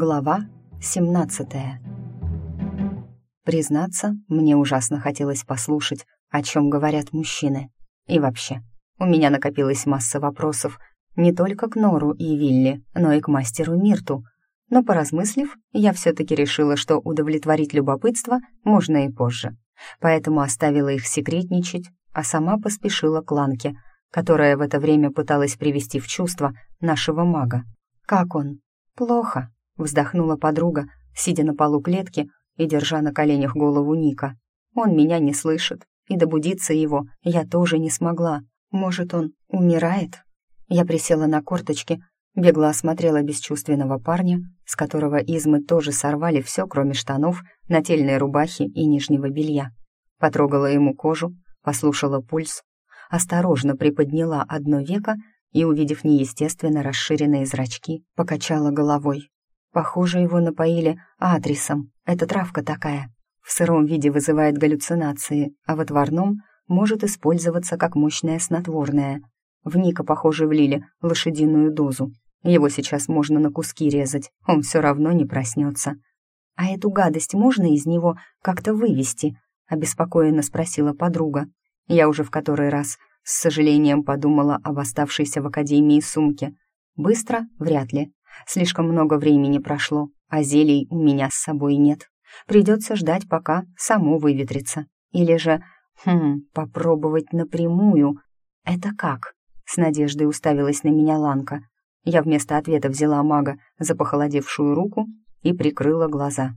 Глава 17 Признаться, мне ужасно хотелось послушать, о чем говорят мужчины. И вообще, у меня накопилась масса вопросов не только к Нору и Вилли, но и к мастеру Мирту. Но поразмыслив, я все-таки решила, что удовлетворить любопытство можно и позже. Поэтому оставила их секретничать, а сама поспешила к Ланке, которая в это время пыталась привести в чувство нашего мага. «Как он?» «Плохо», Вздохнула подруга, сидя на полу клетки и держа на коленях голову Ника. Он меня не слышит, и добудиться его я тоже не смогла. Может, он умирает? Я присела на корточки, бегло осмотрела бесчувственного парня, с которого измы тоже сорвали все, кроме штанов, нательной рубахи и нижнего белья. Потрогала ему кожу, послушала пульс, осторожно приподняла одно веко и, увидев неестественно расширенные зрачки, покачала головой. Похоже, его напоили адресом. Это травка такая. В сыром виде вызывает галлюцинации, а в отварном может использоваться как мощное снотворное. В Ника, похоже, влили лошадиную дозу. Его сейчас можно на куски резать, он все равно не проснется. «А эту гадость можно из него как-то вывести?» — обеспокоенно спросила подруга. Я уже в который раз с сожалением подумала об оставшейся в академии сумке. Быстро? Вряд ли. Слишком много времени прошло, а зелий у меня с собой нет. Придется ждать, пока само выветрится. Или же, хм, попробовать напрямую. Это как? С надеждой уставилась на меня Ланка. Я вместо ответа взяла мага за похолодевшую руку и прикрыла глаза.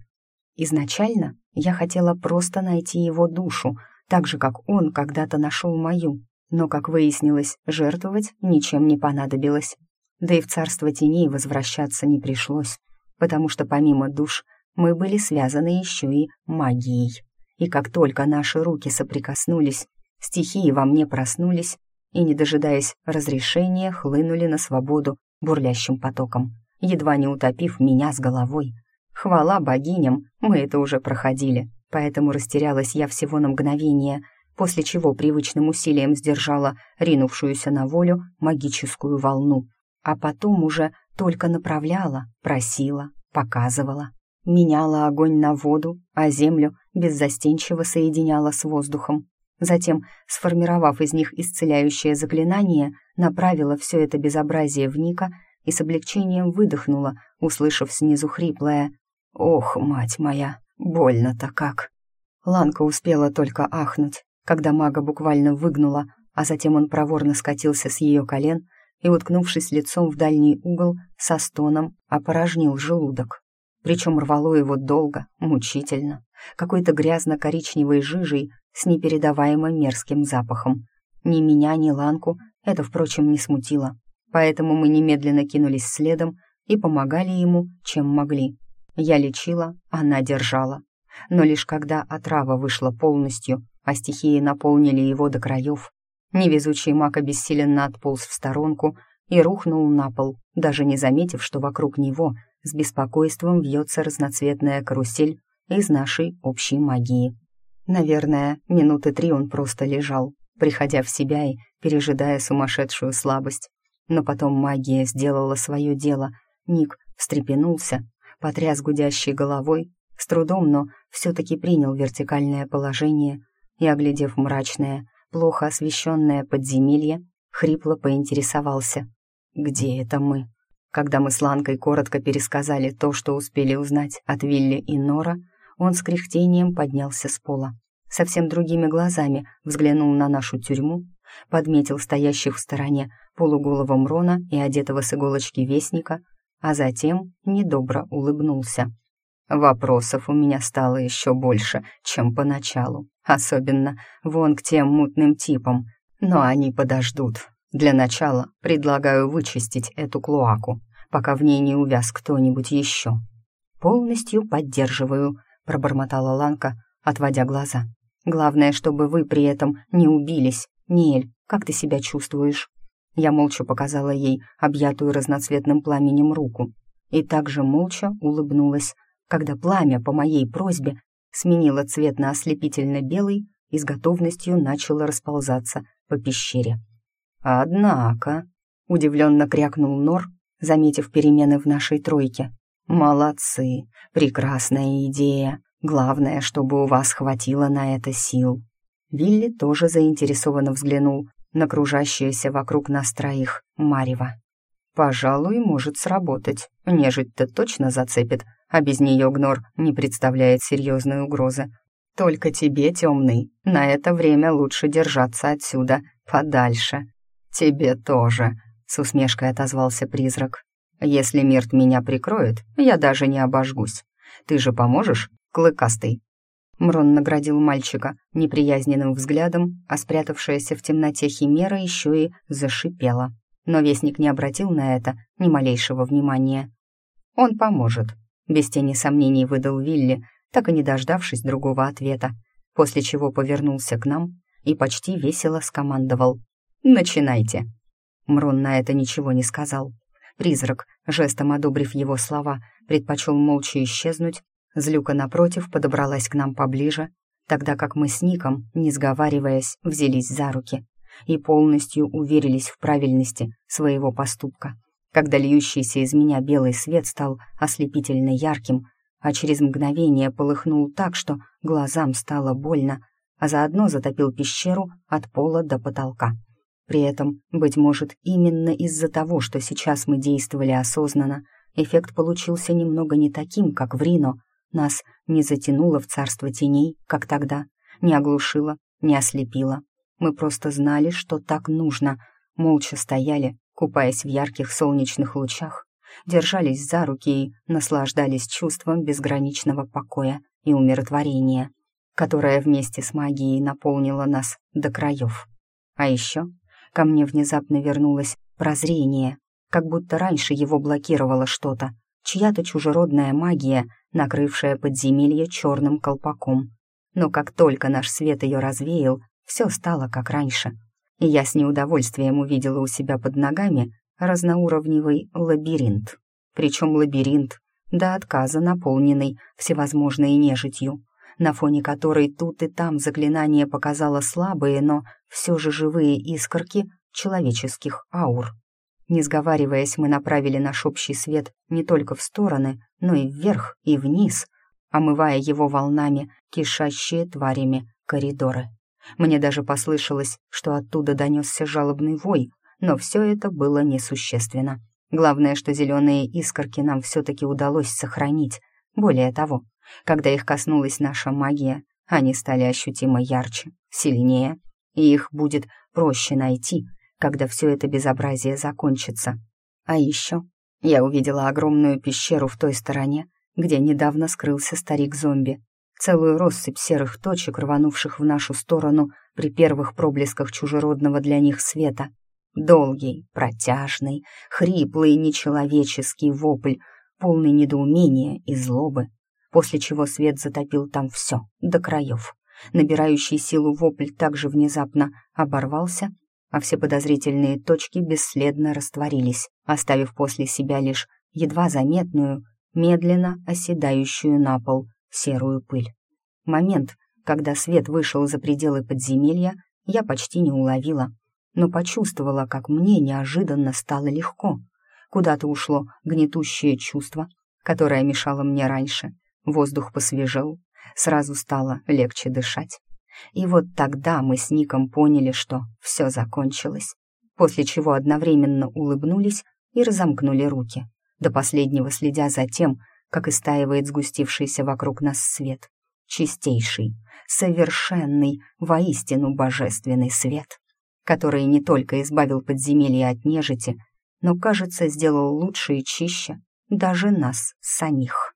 Изначально я хотела просто найти его душу, так же, как он когда-то нашел мою. Но, как выяснилось, жертвовать ничем не понадобилось. Да и в царство теней возвращаться не пришлось, потому что помимо душ мы были связаны еще и магией. И как только наши руки соприкоснулись, стихии во мне проснулись и, не дожидаясь разрешения, хлынули на свободу бурлящим потоком, едва не утопив меня с головой. Хвала богиням, мы это уже проходили, поэтому растерялась я всего на мгновение, после чего привычным усилием сдержала ринувшуюся на волю магическую волну — а потом уже только направляла, просила, показывала. Меняла огонь на воду, а землю беззастенчиво соединяла с воздухом. Затем, сформировав из них исцеляющее заклинание, направила все это безобразие в Ника и с облегчением выдохнула, услышав снизу хриплое «Ох, мать моя, больно-то как!» Ланка успела только ахнуть, когда мага буквально выгнула, а затем он проворно скатился с ее колен и, уткнувшись лицом в дальний угол, со стоном опорожнил желудок. Причем рвало его долго, мучительно, какой-то грязно-коричневой жижей с непередаваемо мерзким запахом. Ни меня, ни Ланку это, впрочем, не смутило, поэтому мы немедленно кинулись следом и помогали ему, чем могли. Я лечила, она держала. Но лишь когда отрава вышла полностью, а стихии наполнили его до краев, Невезучий маг обессиленно отполз в сторонку и рухнул на пол, даже не заметив, что вокруг него с беспокойством вьется разноцветная карусель из нашей общей магии. Наверное, минуты три он просто лежал, приходя в себя и пережидая сумасшедшую слабость. Но потом магия сделала свое дело. Ник встрепенулся, потряс гудящей головой, с трудом, но все-таки принял вертикальное положение и, оглядев мрачное, плохо освещенное подземелье, хрипло поинтересовался. «Где это мы?» Когда мы с Ланкой коротко пересказали то, что успели узнать от Вилли и Нора, он с кряхтением поднялся с пола. Совсем другими глазами взглянул на нашу тюрьму, подметил стоящих в стороне полуголого Мрона и одетого с иголочки вестника, а затем недобро улыбнулся. Вопросов у меня стало еще больше, чем поначалу, особенно вон к тем мутным типам, но они подождут. Для начала предлагаю вычистить эту клоаку, пока в ней не увяз кто-нибудь еще. «Полностью поддерживаю», — пробормотала Ланка, отводя глаза. «Главное, чтобы вы при этом не убились. Ниэль, как ты себя чувствуешь?» Я молча показала ей объятую разноцветным пламенем руку и также молча улыбнулась, когда пламя по моей просьбе сменило цвет на ослепительно-белый и с готовностью начало расползаться по пещере. «Однако», — удивленно крякнул Нор, заметив перемены в нашей тройке, «Молодцы! Прекрасная идея! Главное, чтобы у вас хватило на это сил!» Вилли тоже заинтересованно взглянул на кружащееся вокруг нас троих Марева. «Пожалуй, может сработать. Нежить-то точно зацепит, а без нее Гнор не представляет серьезной угрозы. Только тебе, темный, на это время лучше держаться отсюда, подальше. Тебе тоже», — с усмешкой отозвался призрак. «Если Мирт меня прикроет, я даже не обожгусь. Ты же поможешь, клыкастый?» Мрон наградил мальчика неприязненным взглядом, а спрятавшаяся в темноте химера еще и зашипела. Но вестник не обратил на это ни малейшего внимания. «Он поможет», — без тени сомнений выдал Вилли, так и не дождавшись другого ответа, после чего повернулся к нам и почти весело скомандовал. «Начинайте!» Мрон на это ничего не сказал. Призрак, жестом одобрив его слова, предпочел молча исчезнуть, Злюка, напротив, подобралась к нам поближе, тогда как мы с Ником, не сговариваясь, взялись за руки и полностью уверились в правильности своего поступка. Когда льющийся из меня белый свет стал ослепительно ярким, а через мгновение полыхнул так, что глазам стало больно, а заодно затопил пещеру от пола до потолка. При этом, быть может, именно из-за того, что сейчас мы действовали осознанно, эффект получился немного не таким, как в Рино. Нас не затянуло в царство теней, как тогда, не оглушило, не ослепило. Мы просто знали, что так нужно, молча стояли, купаясь в ярких солнечных лучах, держались за руки и наслаждались чувством безграничного покоя и умиротворения, которое вместе с магией наполнило нас до краев. А еще ко мне внезапно вернулось прозрение, как будто раньше его блокировало что-то, чья-то чужеродная магия, накрывшая подземелье черным колпаком. Но как только наш свет ее развеял, все стало как раньше. И я с неудовольствием увидела у себя под ногами разноуровневый лабиринт. Причем лабиринт до отказа наполненный всевозможной нежитью, на фоне которой тут и там заклинание показало слабые, но все же живые искорки человеческих аур. Не сговариваясь, мы направили наш общий свет не только в стороны, но и вверх и вниз, омывая его волнами, кишащие тварями коридоры. Мне даже послышалось, что оттуда донесся жалобный вой, но все это было несущественно. Главное, что зеленые искорки нам все-таки удалось сохранить. Более того, когда их коснулась наша магия, они стали ощутимо ярче, сильнее, и их будет проще найти, когда все это безобразие закончится. А еще я увидела огромную пещеру в той стороне, где недавно скрылся старик-зомби. Целую россыпь серых точек, рванувших в нашу сторону при первых проблесках чужеродного для них света. Долгий, протяжный, хриплый, нечеловеческий вопль, полный недоумения и злобы, после чего свет затопил там все, до краев. Набирающий силу вопль также внезапно оборвался, а все подозрительные точки бесследно растворились, оставив после себя лишь едва заметную, медленно оседающую на пол серую пыль. Момент, когда свет вышел за пределы подземелья, я почти не уловила, но почувствовала, как мне неожиданно стало легко. Куда-то ушло гнетущее чувство, которое мешало мне раньше. Воздух посвежел, сразу стало легче дышать. И вот тогда мы с Ником поняли, что все закончилось, после чего одновременно улыбнулись и разомкнули руки, до последнего следя за тем, как истаивает сгустившийся вокруг нас свет. Чистейший, совершенный, воистину божественный свет который не только избавил подземелье от нежити, но, кажется, сделал лучше и чище даже нас самих.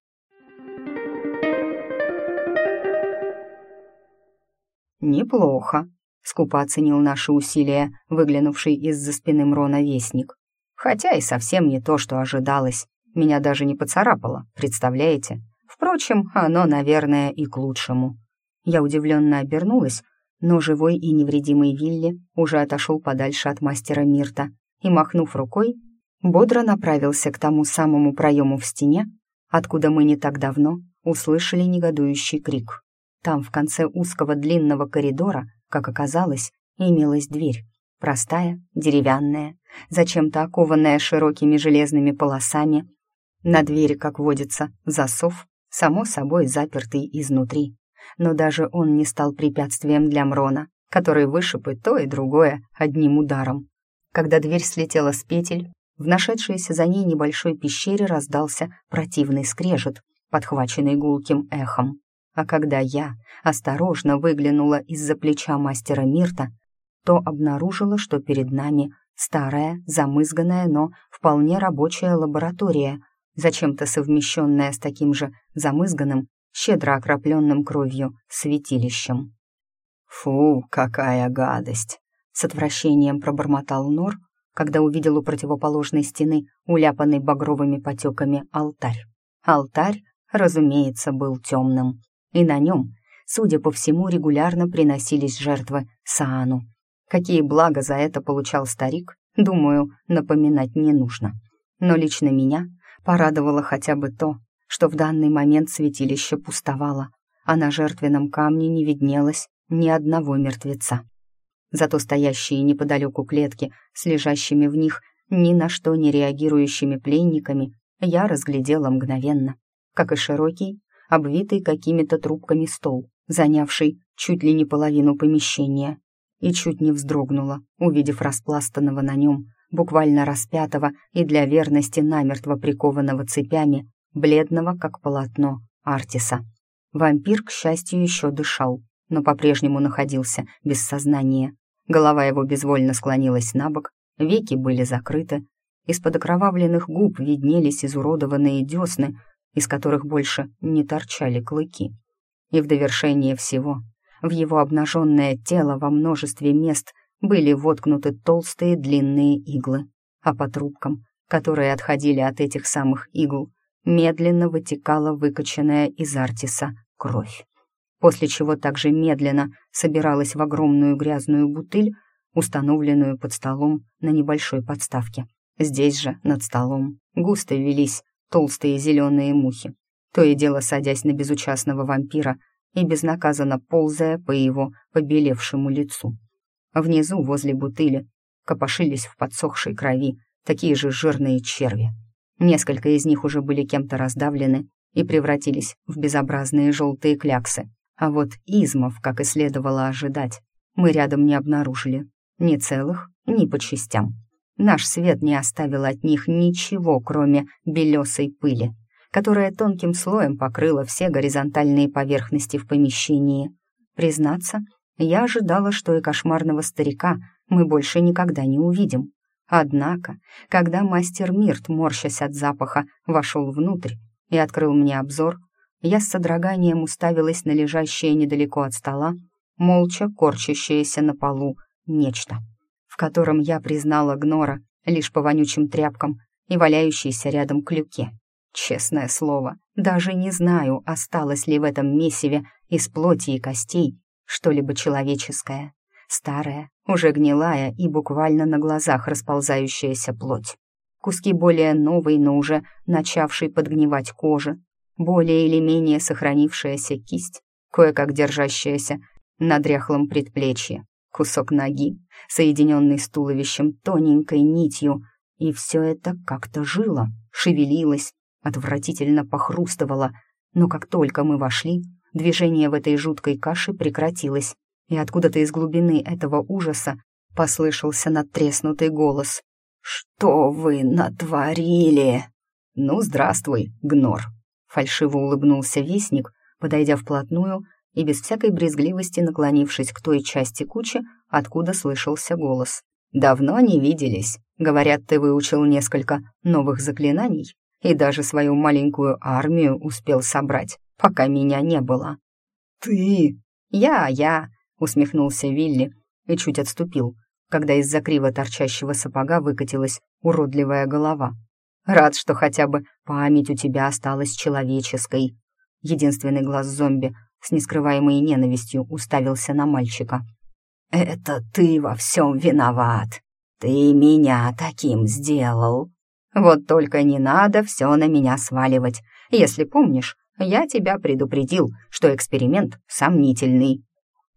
«Неплохо», — скупо оценил наши усилия, выглянувший из-за спины Мрона вестник. «Хотя и совсем не то, что ожидалось. Меня даже не поцарапало, представляете? Впрочем, оно, наверное, и к лучшему». Я удивленно обернулась, но живой и невредимый Вилли уже отошел подальше от мастера Мирта и, махнув рукой, бодро направился к тому самому проему в стене, откуда мы не так давно услышали негодующий крик. Там, в конце узкого длинного коридора, как оказалось, имелась дверь. Простая, деревянная, зачем-то окованная широкими железными полосами. На двери, как водится, засов, само собой запертый изнутри. Но даже он не стал препятствием для Мрона, который вышиб и то, и другое одним ударом. Когда дверь слетела с петель, в нашедшейся за ней небольшой пещере раздался противный скрежет, подхваченный гулким эхом. А когда я осторожно выглянула из-за плеча мастера Мирта, то обнаружила, что перед нами старая, замызганная, но вполне рабочая лаборатория, зачем-то совмещенная с таким же замызганным, щедро окропленным кровью святилищем. «Фу, какая гадость!» — с отвращением пробормотал Нор, когда увидел у противоположной стены уляпанный багровыми потеками алтарь. Алтарь, разумеется, был темным, и на нем, судя по всему, регулярно приносились жертвы Саану. Какие блага за это получал старик, думаю, напоминать не нужно. Но лично меня порадовало хотя бы то, что в данный момент святилище пустовало, а на жертвенном камне не виднелось ни одного мертвеца. Зато стоящие неподалеку клетки с лежащими в них ни на что не реагирующими пленниками я разглядела мгновенно, как и широкий, обвитый какими-то трубками стол, занявший чуть ли не половину помещения, и чуть не вздрогнула, увидев распластанного на нем, буквально распятого и для верности намертво прикованного цепями, бледного, как полотно, Артиса. Вампир, к счастью, еще дышал, но по-прежнему находился без сознания. Голова его безвольно склонилась на бок, веки были закрыты, из-под окровавленных губ виднелись изуродованные десны, из которых больше не торчали клыки. И в довершение всего в его обнаженное тело во множестве мест были воткнуты толстые длинные иглы, а по трубкам, которые отходили от этих самых игл, медленно вытекала выкачанная из Артиса кровь. После чего также медленно собиралась в огромную грязную бутыль, установленную под столом на небольшой подставке. Здесь же, над столом, густо велись толстые зеленые мухи, то и дело садясь на безучастного вампира и безнаказанно ползая по его побелевшему лицу. Внизу, возле бутыли, копошились в подсохшей крови такие же жирные черви. Несколько из них уже были кем-то раздавлены и превратились в безобразные желтые кляксы. А вот измов, как и следовало ожидать, мы рядом не обнаружили. Ни целых, ни по частям. Наш свет не оставил от них ничего, кроме белесой пыли, которая тонким слоем покрыла все горизонтальные поверхности в помещении. Признаться, я ожидала, что и кошмарного старика мы больше никогда не увидим. Однако, когда мастер Мирт, морщась от запаха, вошел внутрь и открыл мне обзор, я с содроганием уставилась на лежащее недалеко от стола, молча корчащееся на полу нечто, в котором я признала Гнора лишь по вонючим тряпкам и валяющейся рядом клюке. Честное слово, даже не знаю, осталось ли в этом месиве из плоти и костей что-либо человеческое. Старая, уже гнилая и буквально на глазах расползающаяся плоть. Куски более новой, но уже начавшей подгнивать кожи, более или менее сохранившаяся кисть, кое-как держащаяся на дряхлом предплечье, кусок ноги, соединенный с туловищем тоненькой нитью, и все это как-то жило, шевелилось, отвратительно похрустывало, но как только мы вошли, движение в этой жуткой каше прекратилось, и откуда-то из глубины этого ужаса послышался надтреснутый голос. «Что вы натворили?» «Ну, здравствуй, Гнор!» Фальшиво улыбнулся вестник, подойдя вплотную и без всякой брезгливости наклонившись к той части кучи, откуда слышался голос. «Давно не виделись. Говорят, ты выучил несколько новых заклинаний и даже свою маленькую армию успел собрать, пока меня не было». «Ты?» «Я, я», — усмехнулся Вилли и чуть отступил, когда из-за криво торчащего сапога выкатилась уродливая голова. «Рад, что хотя бы память у тебя осталась человеческой». Единственный глаз зомби с нескрываемой ненавистью уставился на мальчика. «Это ты во всем виноват. Ты меня таким сделал». «Вот только не надо все на меня сваливать. Если помнишь, я тебя предупредил, что эксперимент сомнительный.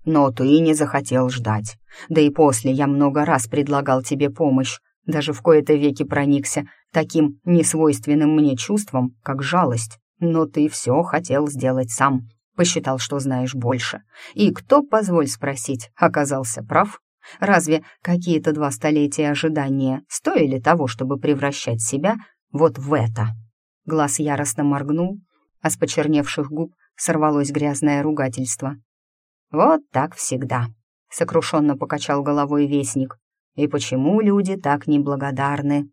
Но ты не захотел ждать. Да и после я много раз предлагал тебе помощь, даже в кои-то веки проникся таким несвойственным мне чувством, как жалость. Но ты все хотел сделать сам, посчитал, что знаешь больше. И кто, позволь спросить, оказался прав? Разве какие-то два столетия ожидания стоили того, чтобы превращать себя вот в это?» Глаз яростно моргнул, а с почерневших губ сорвалось грязное ругательство. «Вот так всегда», — сокрушенно покачал головой вестник. «И почему люди так неблагодарны?»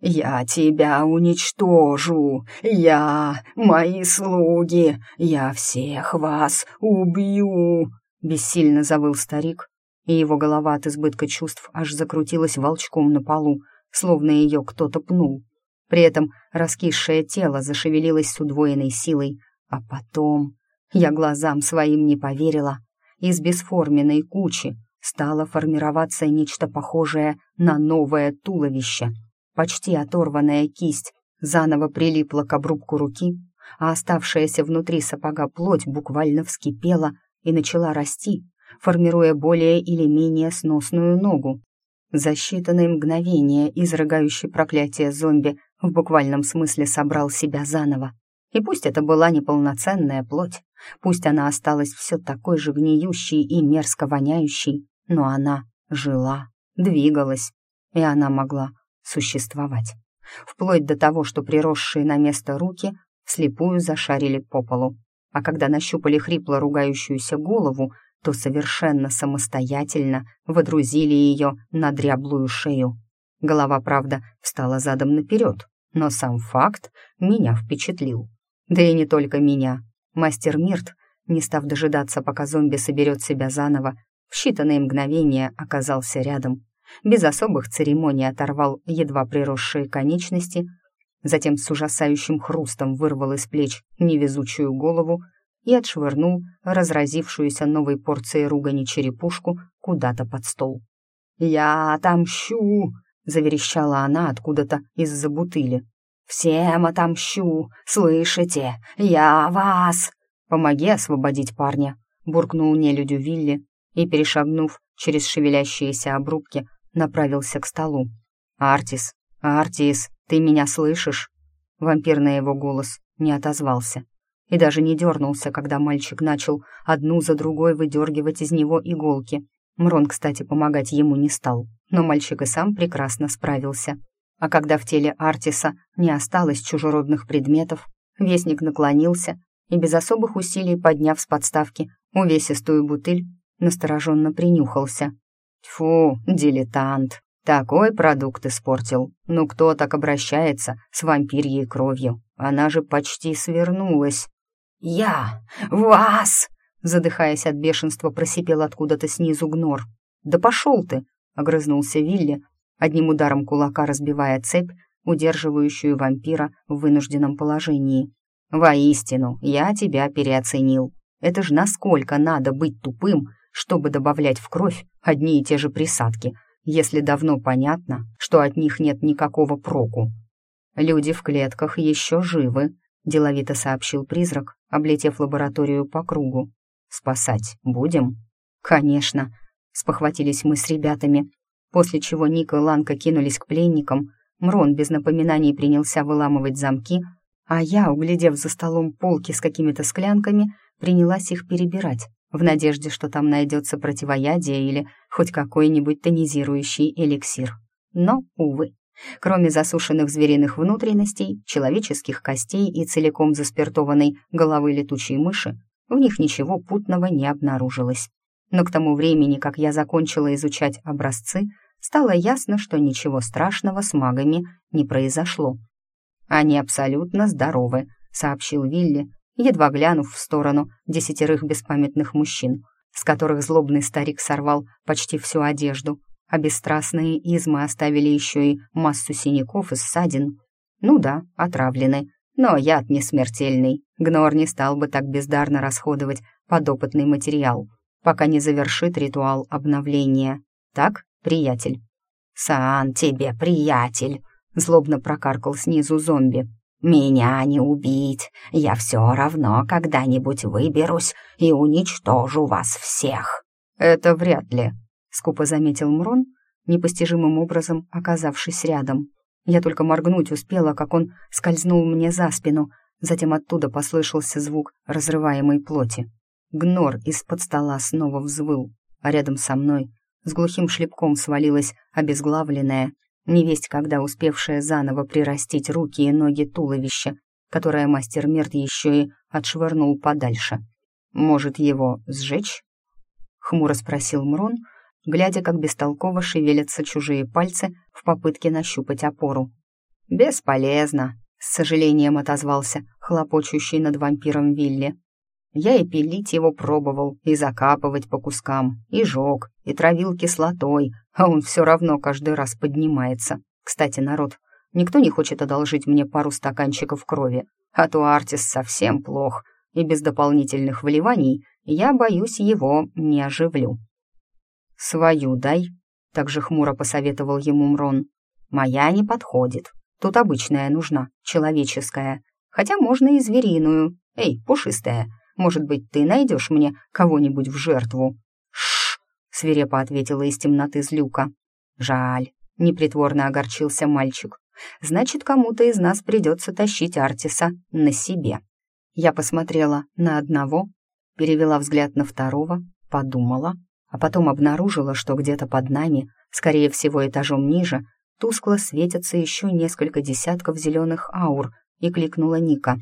«Я тебя уничтожу! Я, мои слуги! Я всех вас убью!» Бессильно завыл старик, и его голова от избытка чувств аж закрутилась волчком на полу, словно ее кто-то пнул. При этом раскисшее тело зашевелилось с удвоенной силой, а потом... Я глазам своим не поверила. Из бесформенной кучи стало формироваться нечто похожее на новое туловище. Почти оторванная кисть заново прилипла к обрубку руки, а оставшаяся внутри сапога плоть буквально вскипела и начала расти, формируя более или менее сносную ногу. За считанные мгновения изрыгающий проклятие зомби в буквальном смысле собрал себя заново. И пусть это была неполноценная плоть, пусть она осталась все такой же гниющей и мерзко воняющей, но она жила, двигалась, и она могла существовать. Вплоть до того, что приросшие на место руки слепую зашарили по полу. А когда нащупали хрипло ругающуюся голову, то совершенно самостоятельно водрузили ее на дряблую шею. Голова, правда, встала задом наперед, но сам факт меня впечатлил. Да и не только меня. Мастер Мирт, не став дожидаться, пока зомби соберет себя заново, в считанные мгновения оказался рядом. Без особых церемоний оторвал едва приросшие конечности, затем с ужасающим хрустом вырвал из плеч невезучую голову и отшвырнул разразившуюся новой порцией ругани черепушку куда-то под стол. «Я отомщу!» — заверещала она откуда-то из-за бутыли. «Всем отомщу! Слышите? Я вас!» «Помоги освободить парня!» — буркнул нелюдю Вилли и, перешагнув через шевелящиеся обрубки, направился к столу. «Артис! Артис! Ты меня слышишь?» Вампир на его голос не отозвался и даже не дернулся, когда мальчик начал одну за другой выдергивать из него иголки. Мрон, кстати, помогать ему не стал, но мальчик и сам прекрасно справился. А когда в теле Артиса не осталось чужеродных предметов, вестник наклонился и без особых усилий, подняв с подставки увесистую бутыль, настороженно принюхался. «Тьфу, дилетант! Такой продукт испортил! Ну кто так обращается с вампирьей кровью? Она же почти свернулась!» «Я! Вас!» Задыхаясь от бешенства, просипел откуда-то снизу гнор. «Да пошел ты!» — огрызнулся Вилли, одним ударом кулака разбивая цепь, удерживающую вампира в вынужденном положении. «Воистину, я тебя переоценил. Это ж насколько надо быть тупым, чтобы добавлять в кровь одни и те же присадки, если давно понятно, что от них нет никакого проку. Люди в клетках еще живы, деловито сообщил призрак, облетев лабораторию по кругу. «Спасать будем?» «Конечно», — спохватились мы с ребятами, после чего Ник и Ланка кинулись к пленникам, Мрон без напоминаний принялся выламывать замки, а я, углядев за столом полки с какими-то склянками, принялась их перебирать, в надежде, что там найдется противоядие или хоть какой-нибудь тонизирующий эликсир. Но, увы, Кроме засушенных звериных внутренностей, человеческих костей и целиком заспиртованной головы летучей мыши, в них ничего путного не обнаружилось. Но к тому времени, как я закончила изучать образцы, стало ясно, что ничего страшного с магами не произошло. «Они абсолютно здоровы», — сообщил Вилли, едва глянув в сторону десятерых беспамятных мужчин, с которых злобный старик сорвал почти всю одежду, а бесстрастные измы оставили еще и массу синяков и ссадин. Ну да, отравлены, но яд не смертельный. Гнор не стал бы так бездарно расходовать подопытный материал, пока не завершит ритуал обновления. Так, приятель? «Сан тебе, приятель!» — злобно прокаркал снизу зомби. «Меня не убить, я все равно когда-нибудь выберусь и уничтожу вас всех». «Это вряд ли», — скупо заметил Мрон, непостижимым образом оказавшись рядом. Я только моргнуть успела, как он скользнул мне за спину, затем оттуда послышался звук разрываемой плоти. Гнор из-под стола снова взвыл, а рядом со мной с глухим шлепком свалилась обезглавленная, невесть когда успевшая заново прирастить руки и ноги туловища, которое мастер Мерт еще и отшвырнул подальше. «Может, его сжечь?» — хмуро спросил Мрон, глядя, как бестолково шевелятся чужие пальцы в попытке нащупать опору. «Бесполезно», — с сожалением отозвался хлопочущий над вампиром Вилли. «Я и пилить его пробовал, и закапывать по кускам, и жег, и травил кислотой, а он все равно каждый раз поднимается. Кстати, народ, никто не хочет одолжить мне пару стаканчиков крови, а то Артис совсем плох, и без дополнительных вливаний я, боюсь, его не оживлю». «Свою дай», — также хмуро посоветовал ему Мрон. «Моя не подходит. Тут обычная нужна, человеческая. Хотя можно и звериную. Эй, пушистая, может быть, ты найдешь мне кого-нибудь в жертву?» «Шш!» — свирепо ответила из темноты злюка. «Жаль», — непритворно огорчился мальчик. «Значит, кому-то из нас придется тащить Артиса на себе». Я посмотрела на одного, перевела взгляд на второго, подумала — а потом обнаружила, что где-то под нами, скорее всего этажом ниже, тускло светятся еще несколько десятков зеленых аур, и кликнула Ника.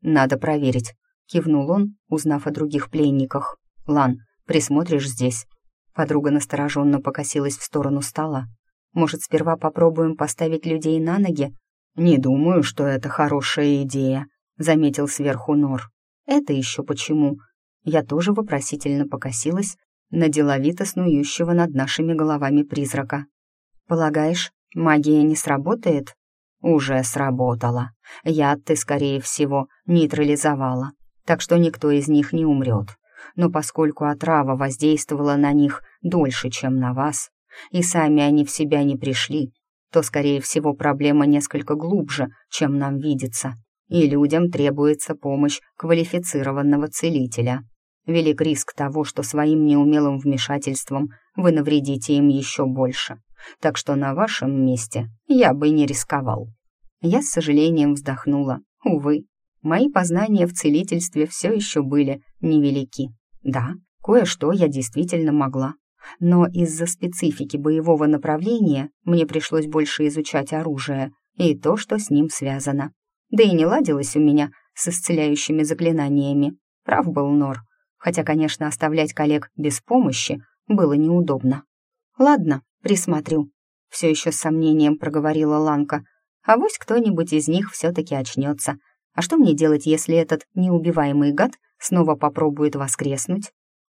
«Надо проверить», — кивнул он, узнав о других пленниках. «Лан, присмотришь здесь?» Подруга настороженно покосилась в сторону стола. «Может, сперва попробуем поставить людей на ноги?» «Не думаю, что это хорошая идея», — заметил сверху Нор. «Это еще почему?» Я тоже вопросительно покосилась на деловито снующего над нашими головами призрака. «Полагаешь, магия не сработает?» «Уже сработала. Яд ты, скорее всего, нейтрализовала, так что никто из них не умрет. Но поскольку отрава воздействовала на них дольше, чем на вас, и сами они в себя не пришли, то, скорее всего, проблема несколько глубже, чем нам видится, и людям требуется помощь квалифицированного целителя. Велик риск того, что своим неумелым вмешательством вы навредите им еще больше. Так что на вашем месте я бы не рисковал. Я с сожалением вздохнула. Увы, мои познания в целительстве все еще были невелики. Да, кое-что я действительно могла. Но из-за специфики боевого направления мне пришлось больше изучать оружие и то, что с ним связано. Да и не ладилось у меня с исцеляющими заклинаниями. Прав был Нор хотя, конечно, оставлять коллег без помощи было неудобно. «Ладно, присмотрю», — все еще с сомнением проговорила Ланка. «А вось кто-нибудь из них все-таки очнется. А что мне делать, если этот неубиваемый гад снова попробует воскреснуть?»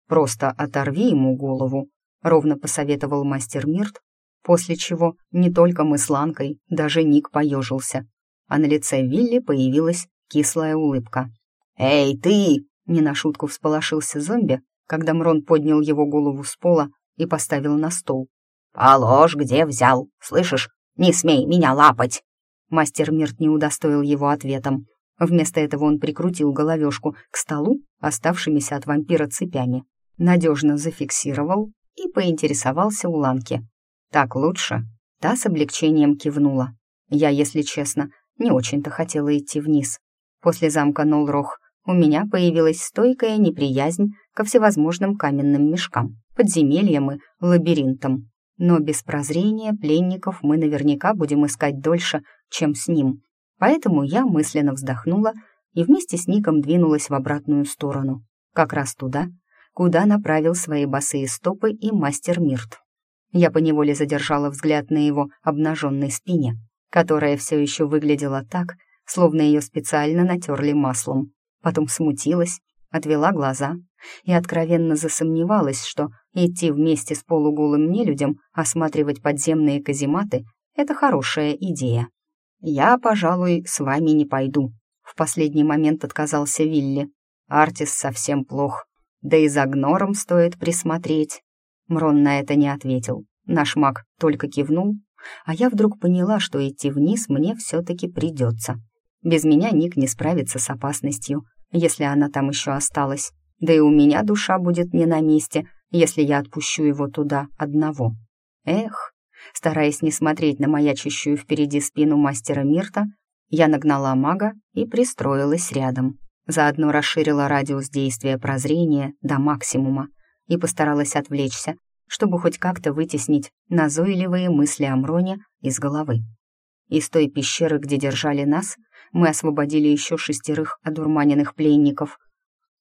«Просто оторви ему голову», — ровно посоветовал мастер Мирт, после чего не только мы с Ланкой, даже Ник поежился, а на лице Вилли появилась кислая улыбка. «Эй, ты!» Не на шутку всполошился зомби, когда Мрон поднял его голову с пола и поставил на стол. «Положь, где взял, слышишь? Не смей меня лапать!» Мастер Мирт не удостоил его ответом. Вместо этого он прикрутил головешку к столу, оставшимися от вампира цепями, надежно зафиксировал и поинтересовался у Ланки. «Так лучше?» Та с облегчением кивнула. Я, если честно, не очень-то хотела идти вниз. После замка Нолрох у меня появилась стойкая неприязнь ко всевозможным каменным мешкам, подземельям и лабиринтам. Но без прозрения пленников мы наверняка будем искать дольше, чем с ним. Поэтому я мысленно вздохнула и вместе с Ником двинулась в обратную сторону, как раз туда, куда направил свои босые стопы и мастер Мирт. Я поневоле задержала взгляд на его обнаженной спине, которая все еще выглядела так, словно ее специально натерли маслом потом смутилась, отвела глаза и откровенно засомневалась, что идти вместе с полуголым нелюдям осматривать подземные казематы — это хорошая идея. «Я, пожалуй, с вами не пойду», — в последний момент отказался Вилли. «Артис совсем плох, да и за гнором стоит присмотреть». Мрон на это не ответил. Наш маг только кивнул, а я вдруг поняла, что идти вниз мне все-таки придется. Без меня Ник не справится с опасностью, если она там еще осталась. Да и у меня душа будет не на месте, если я отпущу его туда одного. Эх, Стараясь не смотреть на маячащую впереди спину мастера Мирта, я нагнала мага и пристроилась рядом. Заодно расширила радиус действия прозрения до максимума и постаралась отвлечься, чтобы хоть как-то вытеснить назойливые мысли о Мроне из головы. Из той пещеры, где держали нас, мы освободили еще шестерых одурманенных пленников,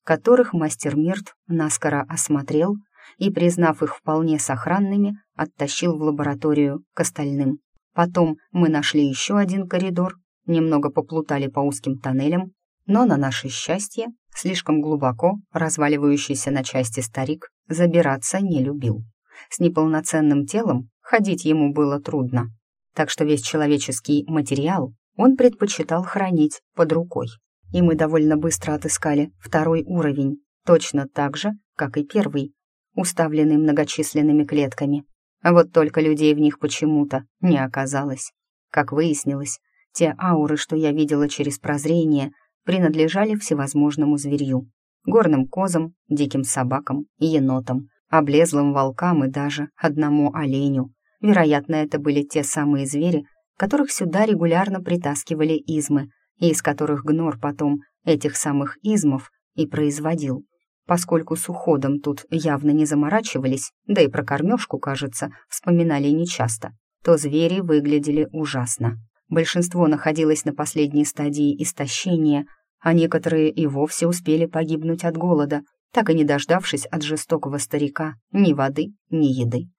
которых мастер Мирт наскоро осмотрел и, признав их вполне сохранными, оттащил в лабораторию к остальным. Потом мы нашли еще один коридор, немного поплутали по узким тоннелям, но на наше счастье слишком глубоко разваливающийся на части старик забираться не любил. С неполноценным телом ходить ему было трудно, так что весь человеческий материал он предпочитал хранить под рукой. И мы довольно быстро отыскали второй уровень, точно так же, как и первый, уставленный многочисленными клетками. А вот только людей в них почему-то не оказалось. Как выяснилось, те ауры, что я видела через прозрение, принадлежали всевозможному зверью. Горным козам, диким собакам енотам, облезлым волкам и даже одному оленю. Вероятно, это были те самые звери, которых сюда регулярно притаскивали измы, и из которых Гнор потом этих самых измов и производил. Поскольку с уходом тут явно не заморачивались, да и про кормежку, кажется, вспоминали нечасто, то звери выглядели ужасно. Большинство находилось на последней стадии истощения, а некоторые и вовсе успели погибнуть от голода, так и не дождавшись от жестокого старика ни воды, ни еды.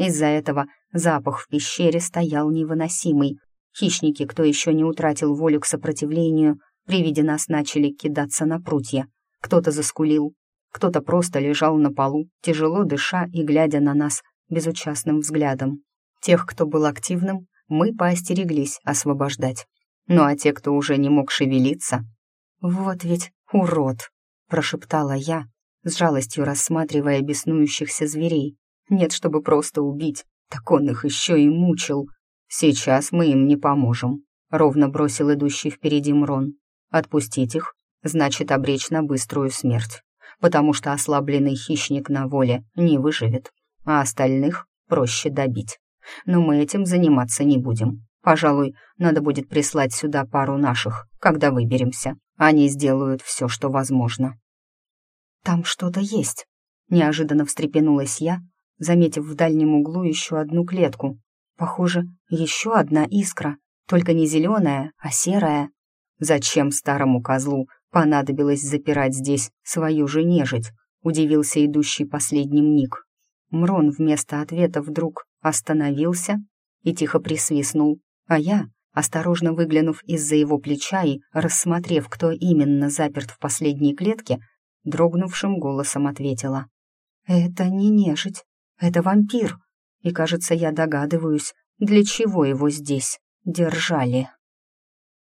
Из-за этого запах в пещере стоял невыносимый. Хищники, кто еще не утратил волю к сопротивлению, при виде нас начали кидаться на прутья. Кто-то заскулил, кто-то просто лежал на полу, тяжело дыша и глядя на нас безучастным взглядом. Тех, кто был активным, мы поостереглись освобождать. Ну а те, кто уже не мог шевелиться... «Вот ведь урод!» — прошептала я, с жалостью рассматривая беснующихся зверей. Нет, чтобы просто убить, так он их еще и мучил. Сейчас мы им не поможем, ровно бросил идущий впереди Мрон. Отпустить их значит обречь на быструю смерть, потому что ослабленный хищник на воле не выживет, а остальных проще добить. Но мы этим заниматься не будем. Пожалуй, надо будет прислать сюда пару наших, когда выберемся. Они сделают все, что возможно. «Там что-то есть», — неожиданно встрепенулась я, заметив в дальнем углу еще одну клетку. Похоже, еще одна искра, только не зеленая, а серая. Зачем старому козлу понадобилось запирать здесь свою же нежить? Удивился идущий последним Ник. Мрон вместо ответа вдруг остановился и тихо присвистнул, а я, осторожно выглянув из-за его плеча и рассмотрев, кто именно заперт в последней клетке, дрогнувшим голосом ответила. «Это не нежить, это вампир, и, кажется, я догадываюсь, для чего его здесь держали».